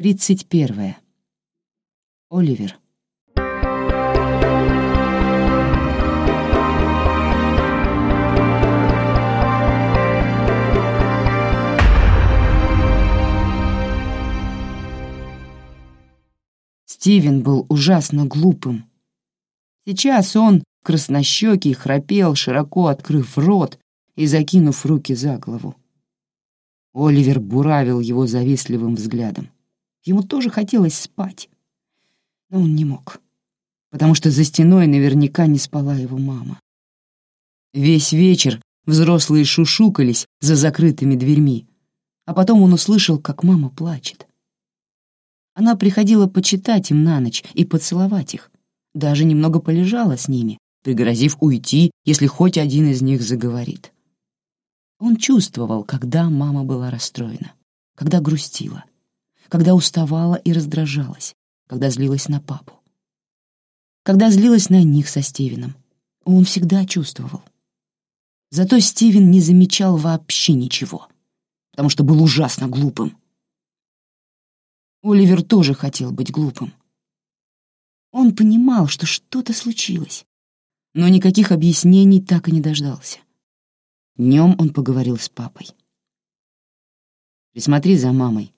Тридцать первое. Оливер. Стивен был ужасно глупым. Сейчас он, краснощекий, храпел, широко открыв рот и закинув руки за голову. Оливер буравил его завистливым взглядом. Ему тоже хотелось спать, но он не мог, потому что за стеной наверняка не спала его мама. Весь вечер взрослые шушукались за закрытыми дверьми, а потом он услышал, как мама плачет. Она приходила почитать им на ночь и поцеловать их, даже немного полежала с ними, пригрозив уйти, если хоть один из них заговорит. Он чувствовал, когда мама была расстроена, когда грустила, когда уставала и раздражалась, когда злилась на папу. Когда злилась на них со Стивеном, он всегда чувствовал. Зато Стивен не замечал вообще ничего, потому что был ужасно глупым. Оливер тоже хотел быть глупым. Он понимал, что что-то случилось, но никаких объяснений так и не дождался. Днем он поговорил с папой. «Присмотри за мамой», —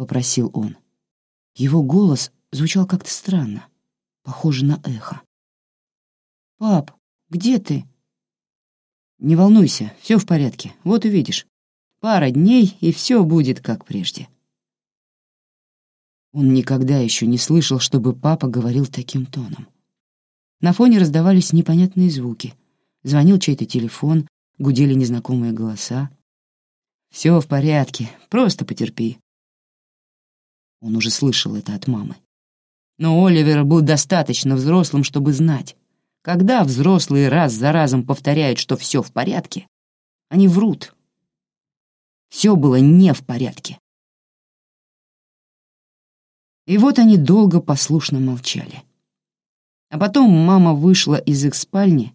попросил он. Его голос звучал как-то странно, похоже на эхо. «Пап, где ты?» «Не волнуйся, все в порядке, вот увидишь. Пара дней, и все будет как прежде». Он никогда еще не слышал, чтобы папа говорил таким тоном. На фоне раздавались непонятные звуки. Звонил чей-то телефон, гудели незнакомые голоса. «Все в порядке, просто потерпи». Он уже слышал это от мамы. Но Оливер был достаточно взрослым, чтобы знать, когда взрослые раз за разом повторяют, что все в порядке, они врут. Все было не в порядке. И вот они долго послушно молчали. А потом мама вышла из их спальни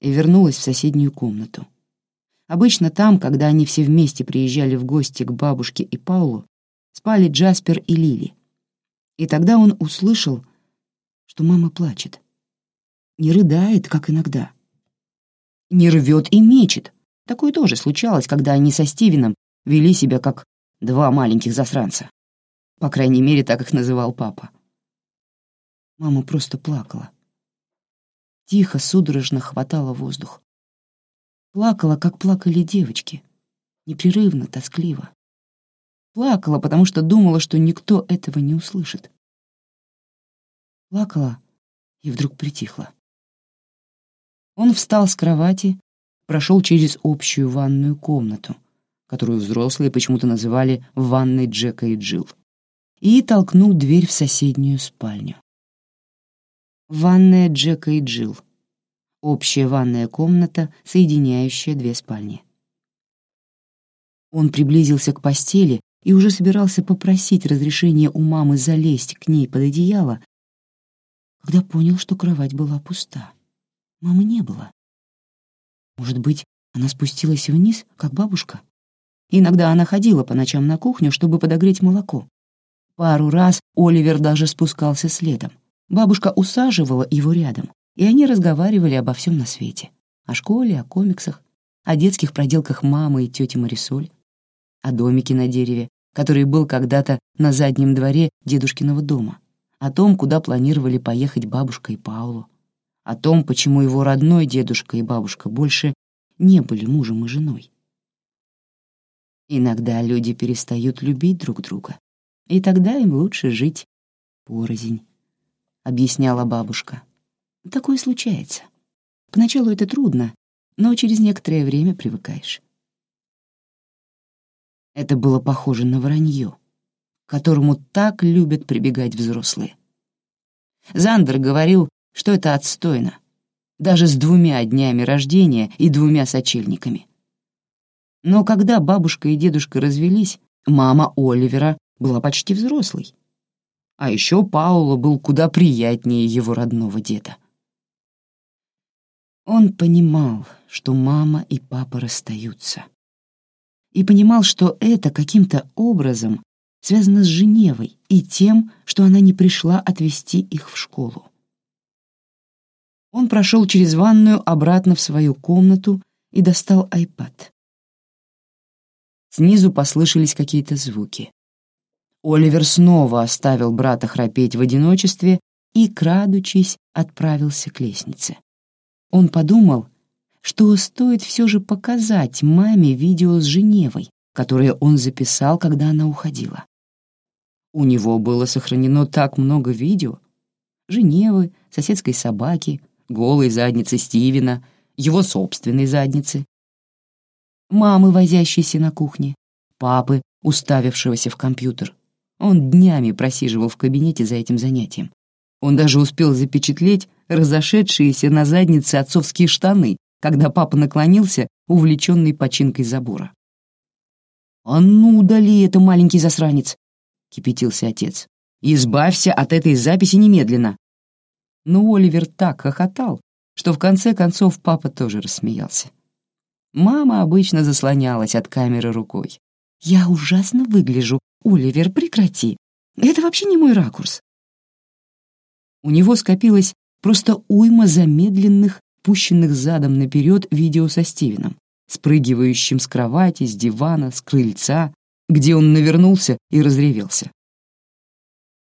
и вернулась в соседнюю комнату. Обычно там, когда они все вместе приезжали в гости к бабушке и Паулу, спали Джаспер и Лили. И тогда он услышал, что мама плачет. Не рыдает, как иногда. Не рвет и мечет. Такое тоже случалось, когда они со Стивеном вели себя как два маленьких засранца. По крайней мере, так их называл папа. Мама просто плакала. Тихо, судорожно хватала воздух. Плакала, как плакали девочки. Непрерывно, тоскливо. Плакала, потому что думала, что никто этого не услышит. Плакала и вдруг притихла. Он встал с кровати, прошел через общую ванную комнату, которую взрослые почему-то называли «ванной Джека и Джилл», и толкнул дверь в соседнюю спальню. Ванная Джека и Джилл общая ванная комната, соединяющая две спальни. Он приблизился к постели и уже собирался попросить разрешения у мамы залезть к ней под одеяло, когда понял, что кровать была пуста. Мамы не было. Может быть, она спустилась вниз, как бабушка? Иногда она ходила по ночам на кухню, чтобы подогреть молоко. Пару раз Оливер даже спускался следом. Бабушка усаживала его рядом, и они разговаривали обо всем на свете. О школе, о комиксах, о детских проделках мамы и тети Марисоль, о домике на дереве, который был когда-то на заднем дворе дедушкиного дома, о том, куда планировали поехать бабушка и Паулу, о том, почему его родной дедушка и бабушка больше не были мужем и женой. Иногда люди перестают любить друг друга, и тогда им лучше жить порознь, — объясняла бабушка. Такое случается. Поначалу это трудно, но через некоторое время привыкаешь. Это было похоже на вранье, к которому так любят прибегать взрослые. Зандер говорил, что это отстойно, даже с двумя днями рождения и двумя сочельниками. Но когда бабушка и дедушка развелись, мама Оливера была почти взрослой. А еще Паула был куда приятнее его родного деда. Он понимал, что мама и папа расстаются. И понимал, что это каким-то образом связано с Женевой и тем, что она не пришла отвезти их в школу. Он прошел через ванную обратно в свою комнату и достал айпад. Снизу послышались какие-то звуки. Оливер снова оставил брата храпеть в одиночестве и, крадучись, отправился к лестнице. Он подумал, что стоит все же показать маме видео с Женевой, которое он записал, когда она уходила. У него было сохранено так много видео. Женевы, соседской собаки, голой задницы Стивена, его собственной задницы. Мамы, возящейся на кухне, папы, уставившегося в компьютер. Он днями просиживал в кабинете за этим занятием. Он даже успел запечатлеть разошедшиеся на заднице отцовские штаны, когда папа наклонился, увлеченный починкой забора. «А ну, удали это, маленький засранец!» — кипятился отец. «Избавься от этой записи немедленно!» Но Оливер так хохотал, что в конце концов папа тоже рассмеялся. Мама обычно заслонялась от камеры рукой. «Я ужасно выгляжу. Оливер, прекрати. Это вообще не мой ракурс». У него скопилось просто уйма замедленных, пущенных задом наперед видео со Стивеном, спрыгивающим с кровати, с дивана, с крыльца, где он навернулся и разревелся.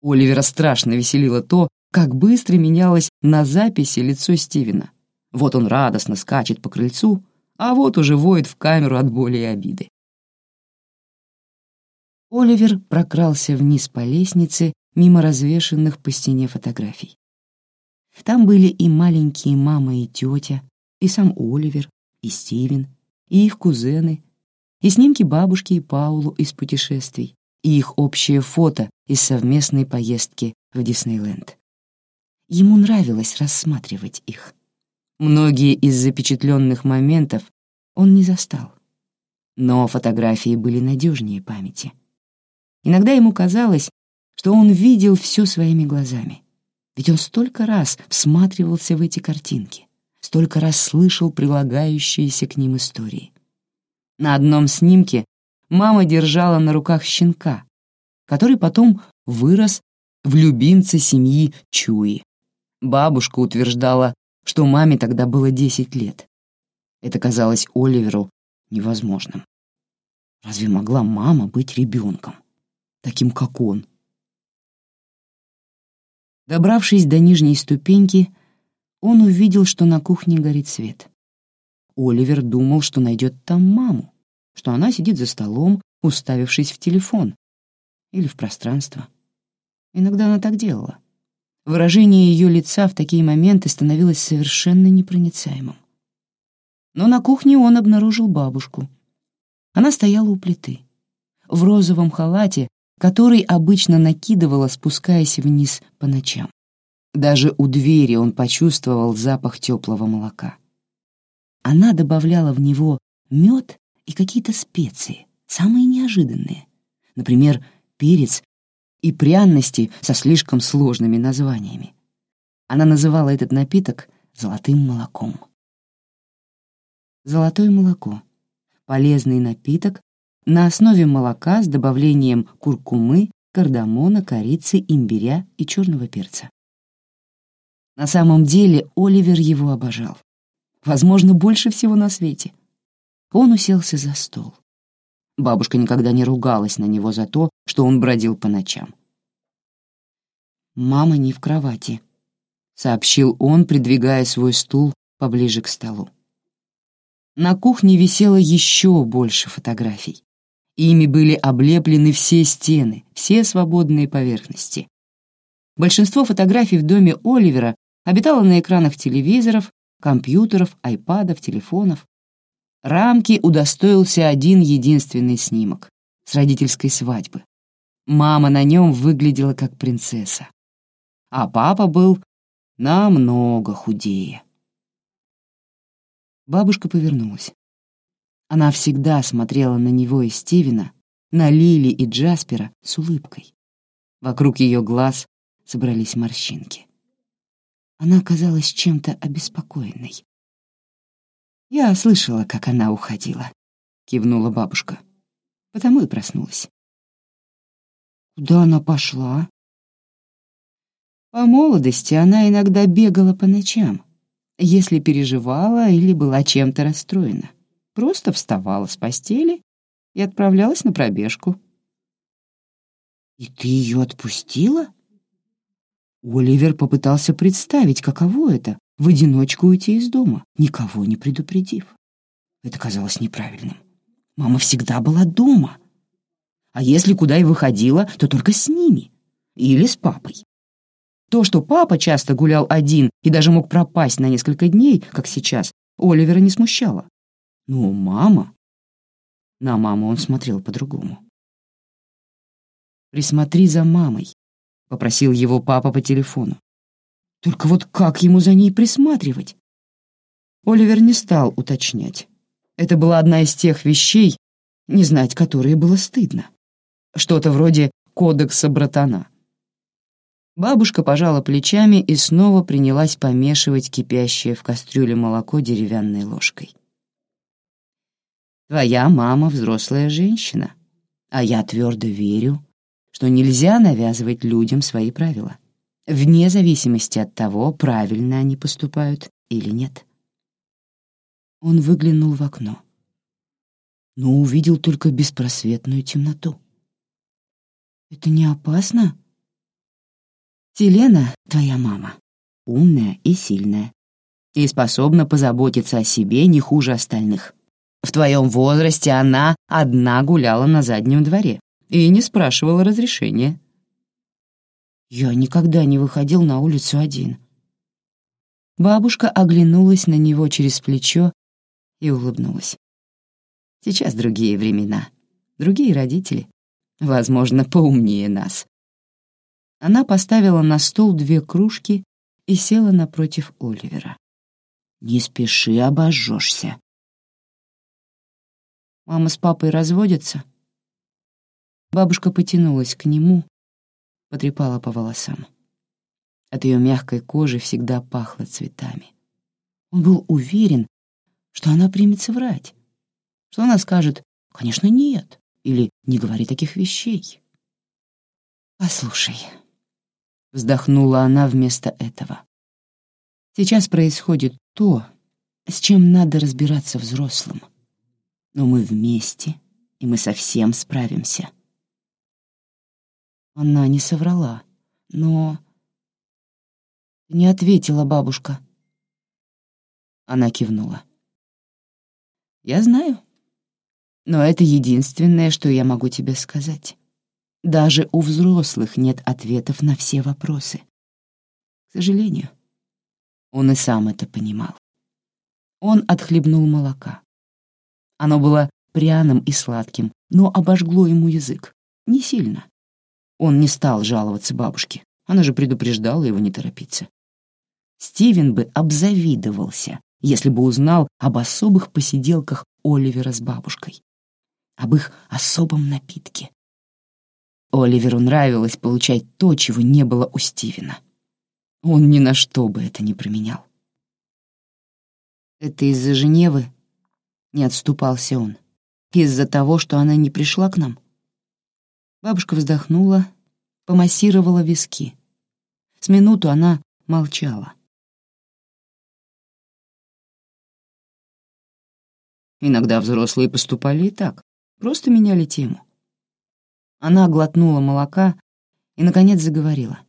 Оливера страшно веселило то, как быстро менялось на записи лицо Стивена. Вот он радостно скачет по крыльцу, а вот уже воет в камеру от боли и обиды. Оливер прокрался вниз по лестнице мимо развешенных по стене фотографий. Там были и маленькие мама и тетя, и сам Оливер, и Стивен, и их кузены, и снимки бабушки и Паулу из путешествий, и их общее фото из совместной поездки в Диснейленд. Ему нравилось рассматривать их. Многие из запечатленных моментов он не застал. Но фотографии были надежнее памяти. Иногда ему казалось, что он видел все своими глазами. Ведь он столько раз всматривался в эти картинки, столько раз слышал прилагающиеся к ним истории. На одном снимке мама держала на руках щенка, который потом вырос в любимца семьи Чуи. Бабушка утверждала, что маме тогда было 10 лет. Это казалось Оливеру невозможным. Разве могла мама быть ребенком, таким как он? Добравшись до нижней ступеньки, он увидел, что на кухне горит свет. Оливер думал, что найдет там маму, что она сидит за столом, уставившись в телефон или в пространство. Иногда она так делала. Выражение ее лица в такие моменты становилось совершенно непроницаемым. Но на кухне он обнаружил бабушку. Она стояла у плиты, в розовом халате, который обычно накидывала, спускаясь вниз по ночам. Даже у двери он почувствовал запах теплого молока. Она добавляла в него мед и какие-то специи, самые неожиданные. Например, перец и пряности со слишком сложными названиями. Она называла этот напиток «золотым молоком». Золотое молоко — полезный напиток на основе молока с добавлением куркумы, кардамона, корицы, имбиря и черного перца. На самом деле Оливер его обожал. Возможно, больше всего на свете. Он уселся за стол. Бабушка никогда не ругалась на него за то, что он бродил по ночам. «Мама не в кровати», — сообщил он, придвигая свой стул поближе к столу. На кухне висело еще больше фотографий. Ими были облеплены все стены, все свободные поверхности. Большинство фотографий в доме Оливера обитало на экранах телевизоров, компьютеров, айпадов, телефонов. Рамки удостоился один единственный снимок с родительской свадьбы. Мама на нем выглядела как принцесса. А папа был намного худее. Бабушка повернулась. Она всегда смотрела на него и Стивена, на Лили и Джаспера с улыбкой. Вокруг ее глаз собрались морщинки. Она казалась чем-то обеспокоенной. «Я слышала, как она уходила», — кивнула бабушка. «Потому и проснулась». Куда она пошла? По молодости она иногда бегала по ночам, если переживала или была чем-то расстроена. Просто вставала с постели и отправлялась на пробежку. «И ты ее отпустила?» Оливер попытался представить, каково это — в одиночку уйти из дома, никого не предупредив. Это казалось неправильным. Мама всегда была дома. А если куда и выходила, то только с ними. Или с папой. То, что папа часто гулял один и даже мог пропасть на несколько дней, как сейчас, Оливера не смущало. Но мама... На маму он смотрел по-другому. «Присмотри за мамой», — попросил его папа по телефону. Только вот как ему за ней присматривать? Оливер не стал уточнять. Это была одна из тех вещей, не знать которые было стыдно. Что-то вроде кодекса братана. Бабушка пожала плечами и снова принялась помешивать кипящее в кастрюле молоко деревянной ложкой. «Твоя мама взрослая женщина, а я твердо верю, что нельзя навязывать людям свои правила, вне зависимости от того, правильно они поступают или нет». Он выглянул в окно, но увидел только беспросветную темноту. «Это не опасно?» «Селена, твоя мама, умная и сильная, и способна позаботиться о себе не хуже остальных. В твоем возрасте она одна гуляла на заднем дворе и не спрашивала разрешения». «Я никогда не выходил на улицу один». Бабушка оглянулась на него через плечо и улыбнулась. Сейчас другие времена, другие родители, возможно, поумнее нас. Она поставила на стол две кружки и села напротив Оливера. «Не спеши, обожжешься». «Мама с папой разводятся?» Бабушка потянулась к нему, потрепала по волосам. От ее мягкой кожи всегда пахло цветами. Он был уверен, что она примется врать, что она скажет «конечно, нет» или «не говори таких вещей». «Послушай», — вздохнула она вместо этого. «Сейчас происходит то, с чем надо разбираться взрослым. Но мы вместе, и мы совсем справимся». Она не соврала, но... «Не ответила бабушка». Она кивнула. Я знаю. Но это единственное, что я могу тебе сказать. Даже у взрослых нет ответов на все вопросы. К сожалению, он и сам это понимал. Он отхлебнул молока. Оно было пряным и сладким, но обожгло ему язык. Не сильно. Он не стал жаловаться бабушке. Она же предупреждала его не торопиться. Стивен бы обзавидовался, если бы узнал об особых посиделках Оливера с бабушкой, об их особом напитке. Оливеру нравилось получать то, чего не было у Стивена. Он ни на что бы это не променял. «Это из-за Женевы?» — не отступался он. «Из-за того, что она не пришла к нам?» Бабушка вздохнула, помассировала виски. С минуту она молчала. Иногда взрослые поступали и так, просто меняли тему. Она глотнула молока и, наконец, заговорила.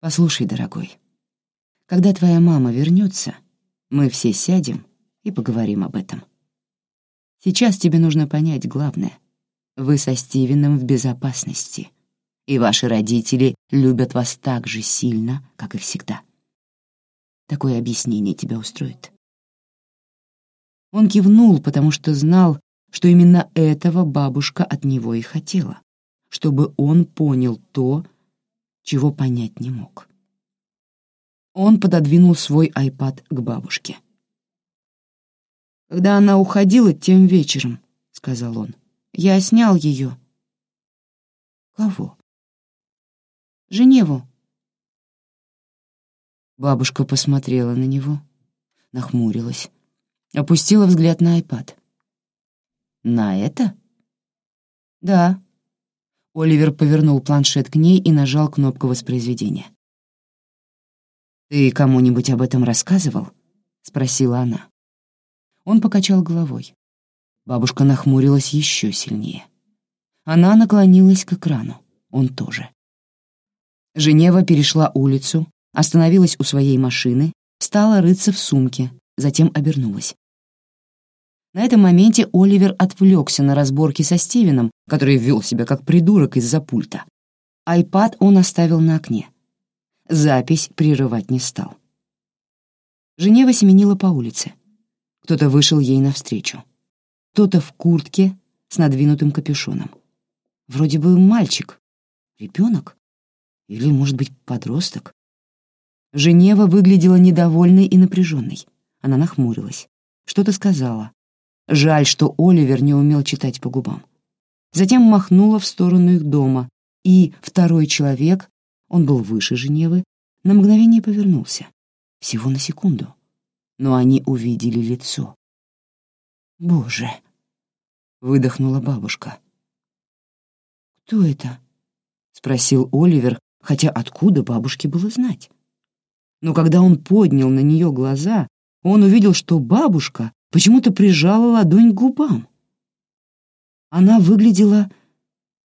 «Послушай, дорогой, когда твоя мама вернется, мы все сядем и поговорим об этом. Сейчас тебе нужно понять главное. Вы со Стивеном в безопасности, и ваши родители любят вас так же сильно, как и всегда. Такое объяснение тебя устроит?» Он кивнул, потому что знал, что именно этого бабушка от него и хотела, чтобы он понял то, чего понять не мог. Он пододвинул свой айпад к бабушке. «Когда она уходила тем вечером», — сказал он, — «я снял ее». «Кого?» «Женеву». Бабушка посмотрела на него, нахмурилась Опустила взгляд на айпад. «На это?» «Да». Оливер повернул планшет к ней и нажал кнопку воспроизведения. «Ты кому-нибудь об этом рассказывал?» — спросила она. Он покачал головой. Бабушка нахмурилась еще сильнее. Она наклонилась к экрану. Он тоже. Женева перешла улицу, остановилась у своей машины, стала рыться в сумке, затем обернулась. На этом моменте Оливер отвлекся на разборки со Стивеном, который вел себя как придурок из-за пульта. Айпад он оставил на окне. Запись прерывать не стал. Женева семенила по улице. Кто-то вышел ей навстречу. Кто-то в куртке с надвинутым капюшоном. Вроде бы мальчик, ребенок или, может быть, подросток. Женева выглядела недовольной и напряженной. Она нахмурилась. Что-то сказала. Жаль, что Оливер не умел читать по губам. Затем махнула в сторону их дома, и второй человек, он был выше Женевы, на мгновение повернулся. Всего на секунду. Но они увидели лицо. «Боже!» — выдохнула бабушка. «Кто это?» — спросил Оливер, хотя откуда бабушке было знать. Но когда он поднял на нее глаза, он увидел, что бабушка почему-то прижала ладонь к губам. Она выглядела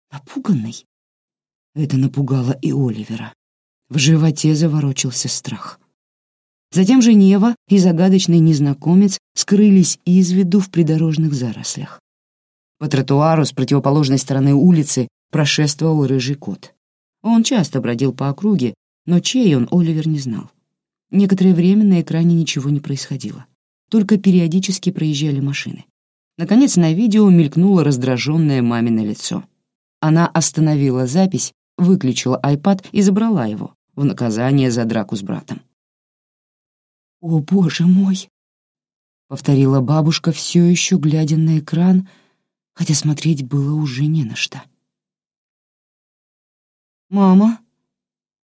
напуганной. Это напугало и Оливера. В животе заворочился страх. Затем Женева и загадочный незнакомец скрылись из виду в придорожных зарослях. По тротуару с противоположной стороны улицы прошествовал рыжий кот. Он часто бродил по округе, но чей он, Оливер не знал. Некоторое время на экране ничего не происходило только периодически проезжали машины. Наконец на видео мелькнуло раздраженное мамино лицо. Она остановила запись, выключила iPad и забрала его в наказание за драку с братом. «О, боже мой!» — повторила бабушка, все еще глядя на экран, хотя смотреть было уже не на что. «Мама?»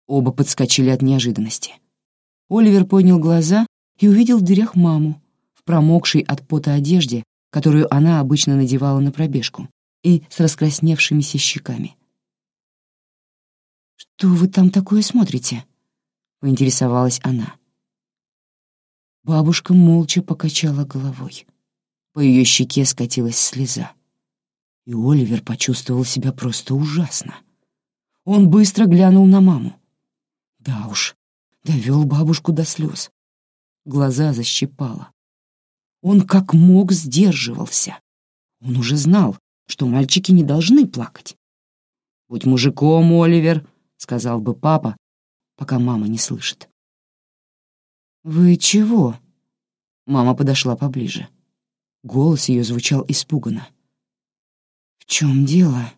Оба подскочили от неожиданности. Оливер поднял глаза и увидел в дверях маму, промокшей от пота одежде, которую она обычно надевала на пробежку, и с раскрасневшимися щеками. «Что вы там такое смотрите?» — поинтересовалась она. Бабушка молча покачала головой. По ее щеке скатилась слеза. И Оливер почувствовал себя просто ужасно. Он быстро глянул на маму. Да уж, довел бабушку до слез. Глаза защипало. Он как мог сдерживался. Он уже знал, что мальчики не должны плакать. «Будь мужиком, Оливер», — сказал бы папа, пока мама не слышит. «Вы чего?» Мама подошла поближе. Голос ее звучал испуганно. «В чем дело?»